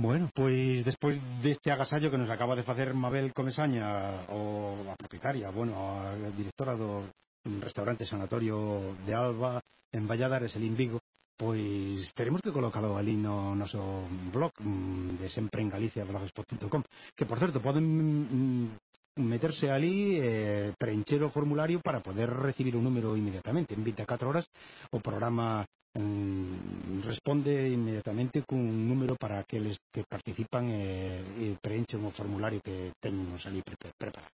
Bueno, pois despois deste agasallo que nos acaba de facer Mabel Comesaña, o a propietaria, bueno, a directora do restaurante Sanatorio de Alba en Valladares, el Vigo, pois teremos que colocalo ali no noso blog mm, de sempre en Galicia blogspot.com, que por certo poden mm, meterse ali eh, preencher o formulario para poder recibir o número inmediatamente en 24 horas o programa mm, responde inmediatamente cun número para aqueles que participan e, e preenchen o formulario que tennos ali pre preparado.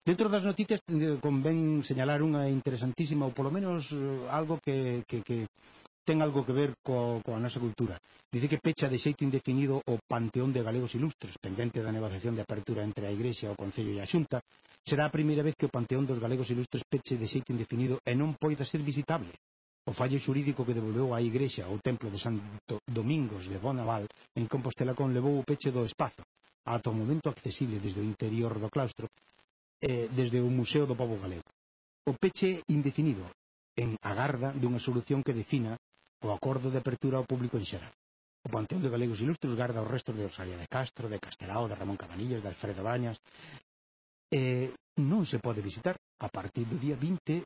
Dentro das noticias eh, convén señalar unha interesantísima ou polo menos eh, algo que, que, que ten algo que ver co, coa nosa cultura. Dice que pecha de xeito indefinido o Panteón de Galegos Ilustres, pendente da negociación de apertura entre a Igrexa, o Concello e a Xunta, será a primeira vez que o Panteón dos Galegos Ilustres peche de xeito indefinido e non poida ser visitable o fallo xurídico que devolveu á Igrexa ao templo de Santo Domingos de Bonaval en Compostela conlevou o peche do espazo, ata o momento accesible desde o interior do claustro eh, desde o Museo do Povo Galego. O peche indefinido, en agarda dunha solución que defina o acordo de apertura ao público en xeral. O Panteón de Galegos Ilustres garda os restos de Rosalía de Castro, de Castelao, de Ramón Cabanillas, de Alfredo Bañas. Eh, non se pode visitar, a partir do día 20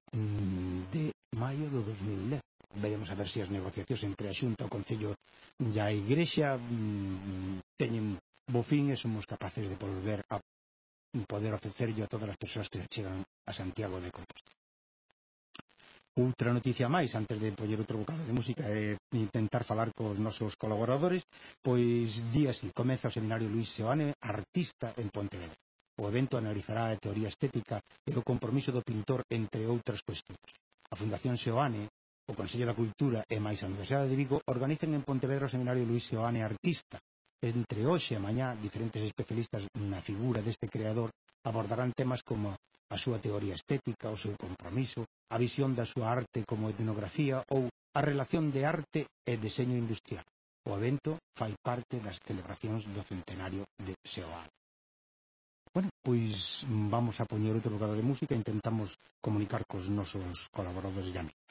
de maio do 2010. Veremos a ver se as negociacións entre a Xunta, o Concello e a Igrexa mm, teñen bo fin e somos capaces de volver a poder ofrecerlo a todas as persoas que chegan a Santiago de Compostela. Outra noticia máis, antes de poñer outro bocado de música e intentar falar cos nosos colaboradores, pois día así, comeza o seminario Luis Seoane, artista en Pontevedra. O evento analizará a teoría estética e o compromiso do pintor entre outras cuestións. A Fundación Seoane, o Consello da Cultura e máis a Universidade de Vigo organizan en Pontevedra o seminario Luis Seoane Artista. Entre hoxe e mañá, diferentes especialistas na figura deste creador abordarán temas como a súa teoría estética, o seu compromiso, a visión da súa arte como etnografía ou a relación de arte e deseño industrial. O evento fai parte das celebracións do centenario de Seoane. Bueno, pois vamos a poñer outro bocado de música e intentamos comunicar cos nosos colaboradores e amigos.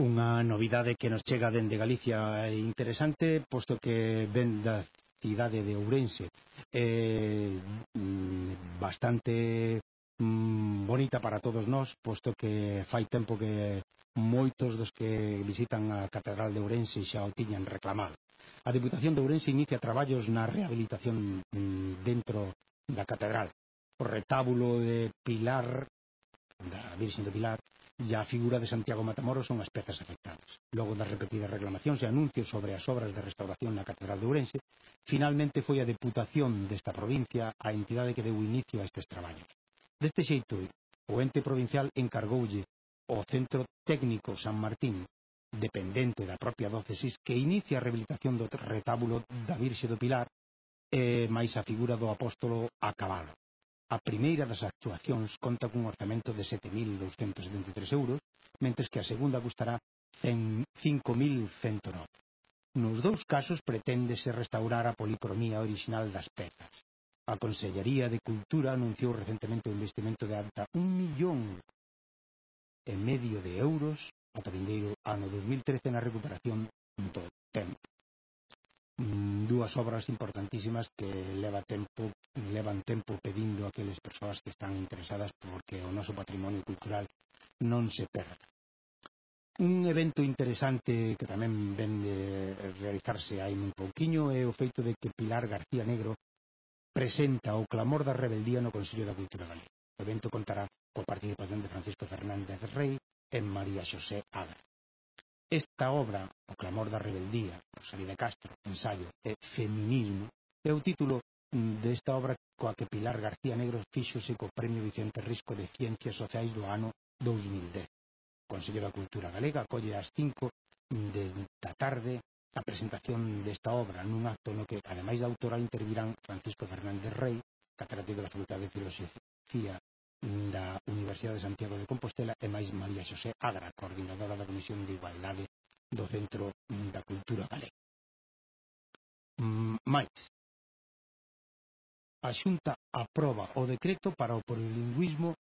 Unha novidade que nos chega dende Galicia é interesante, posto que ven da cidade de Ourense. Eh, bastante mm, bonita para todos nós, posto que fai tempo que moitos dos que visitan a Catedral de Ourense xa o tiñan reclamado. A Diputación de Ourense inicia traballos na rehabilitación mm, dentro da Catedral. O retábulo de Pilar, da Virxen de Pilar, e a figura de Santiago Matamoros son as pezas afectadas. Logo das repetidas reclamacións e anuncios sobre as obras de restauración na Catedral de Ourense, finalmente foi a deputación desta provincia a entidade que deu inicio a estes traballos. Deste xeito, o ente provincial encargoulle ao Centro Técnico San Martín dependente da propia dócesis que inicia a rehabilitación do retábulo da Virxe do Pilar e máis a figura do apóstolo a cabalo. A primeira das actuacións conta cun orzamento de 7.273 euros, mentres que a segunda custará 5.109. Nos dous casos preténdese restaurar a policromía orixinal das pezas. A Consellería de Cultura anunciou recentemente un investimento de ata un millón e medio de euros ata vindeiro ano 2013 na recuperación do tempo. Mm, dúas obras importantísimas que leva tempo levan tempo pedindo aqueles persoas que están interesadas porque o noso patrimonio cultural non se perda. Un evento interesante que tamén ven de realizarse aí un pouquiño é o feito de que Pilar García Negro presenta o clamor da rebeldía no Consello da Cultura Galega. O evento contará coa participación de Francisco Fernández Rey e María Xosé Agra. Esta obra, O clamor da rebeldía, Rosalía de Castro, ensayo e feminismo, é o título mm, desta obra coa que Pilar García Negro fíxose co Premio Vicente Risco de Ciencias Sociais do ano 2010. O Consello da Cultura Galega colle ás 5 mm, da tarde a presentación desta obra nun acto no que, ademais da autora, intervirán Francisco Fernández Rey, catedrático da Facultade de Filosofía mm, da Universidade de Santiago de Compostela e máis María Xosé Agra, coordinadora da Comisión de Igualdade do Centro da Cultura Galega. Mm, máis. a Xunta aproba o decreto para o plurilingüismo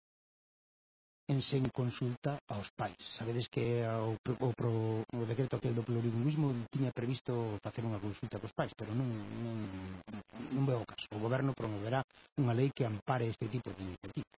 en sen consulta aos pais. Sabedes que o, o, o, o decreto aquel do plurilingüismo tiña previsto facer unha consulta cos pais, pero non, non, non veo o caso. O goberno promoverá unha lei que ampare este tipo de iniciativa.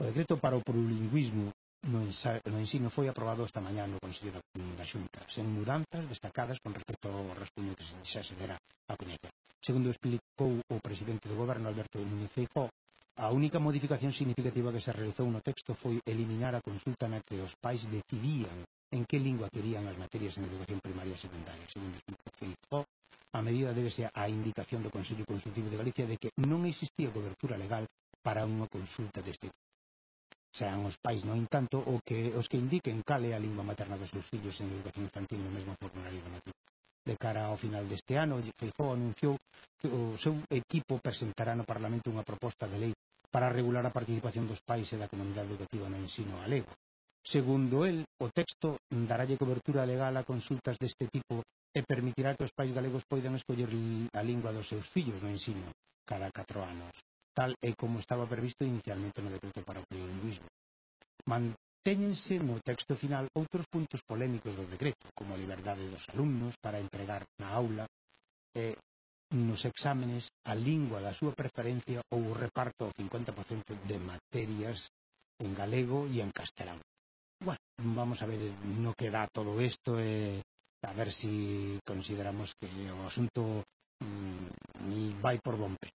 O decreto para o plurilingüismo no ensino foi aprobado esta mañá no Consello da Xunta, sen mudanzas destacadas con respecto ao rascuño que xa se dera a coñecer. Segundo explicou o presidente do goberno Alberto Núñez Feijó, a única modificación significativa que se realizou no texto foi eliminar a consulta na que os pais decidían en que lingua querían as materias en educación primaria e secundaria. Segundo explicou Feijó, a medida débese á indicación do Consello Consultivo de Galicia de que non existía cobertura legal para unha consulta deste tipo sean os pais, no entanto, o que, os que indiquen cal é a lingua materna dos seus fillos en educación infantil no mesmo formulario normativo. De cara ao final deste ano, Feijó anunciou que o seu equipo presentará no Parlamento unha proposta de lei para regular a participación dos pais e da comunidade educativa no ensino galego. Segundo el, o texto daralle cobertura legal a consultas deste tipo e permitirá que os pais galegos poidan escoller a lingua dos seus fillos no ensino cada catro anos tal e como estaba previsto inicialmente no decreto para o plurilingüismo. Mantéñense no texto final outros puntos polémicos do decreto, como a liberdade dos alumnos para empregar na aula e nos exámenes a lingua da súa preferencia ou o reparto ao 50% de materias en galego e en castelán. Bueno, vamos a ver no que dá todo isto e a ver si consideramos que o asunto mm, vai por bon pé.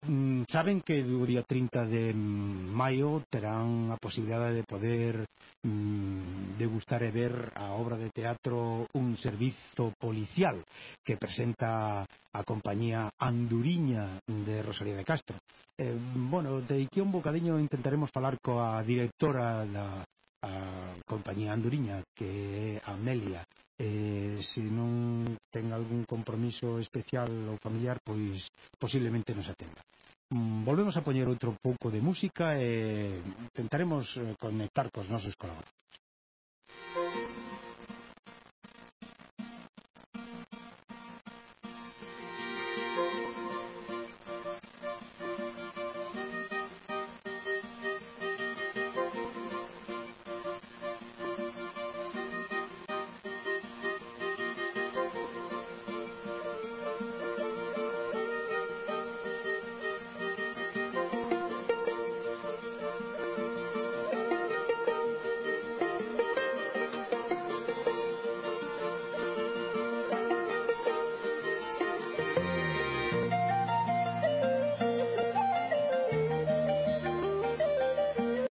Mm, saben que o día 30 de maio terán a posibilidade de poder mm, degustar e ver a obra de teatro Un Servizo Policial que presenta a compañía Anduriña de Rosalía de Castro. Eh, bueno, de aquí un bocadiño intentaremos falar coa directora da a compañía Anduriña que é Amelia eh, se non ten algún compromiso especial ou familiar, pois posiblemente nos atenda. Mm, volvemos a poñer outro pouco de música e tentaremos eh, conectar cos nosos colaboradores.